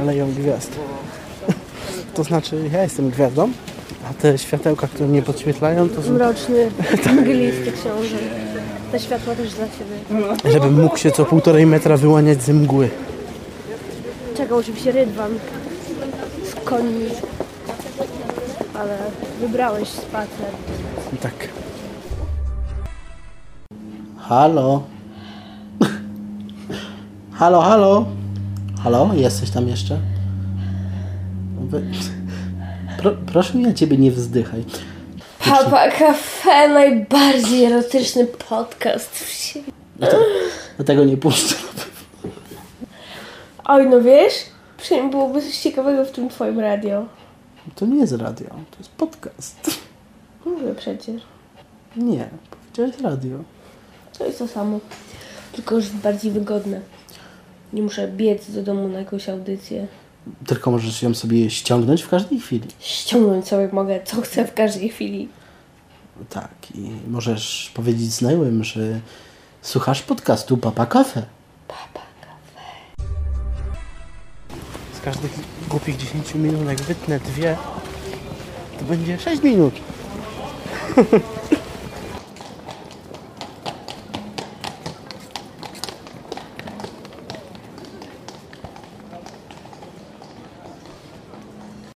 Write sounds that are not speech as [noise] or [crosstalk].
aleją gwiazd. [laughs] To znaczy, ja jestem gwiazdą, a te światełka, które mnie podświetlają, to są... Mroczny, [laughs] mglisty książę. Te światła też dla ciebie. Żebym mógł się co półtorej metra wyłaniać z mgły. Czekał oczywiście rydwan z koni. Ale wybrałeś spacer. I tak. Halo? [laughs] Halo, halo? Halo? Jesteś tam jeszcze? Pro, proszę mi na ciebie nie wzdychaj. Papa Cafe, najbardziej erotyczny podcast w świecie. Dlatego nie puszczę. Oj, no wiesz, przynajmniej byłoby coś ciekawego w tym twoim radio. To nie jest radio, to jest podcast. Mówię przecież. Nie, powiedziałeś radio. To jest to samo. Tylko już bardziej wygodne. Nie muszę biec do domu na jakąś audycję. Tylko możesz ją sobie ściągnąć w każdej chwili. Ściągnąć sobie mogę, co chcę w każdej chwili. Tak, i możesz powiedzieć znajomym, że słuchasz podcastu Papa Cafe. Papa Cafe. Z każdych głupich 10 minut, jak wytnę dwie, to będzie 6 minut. [laughs]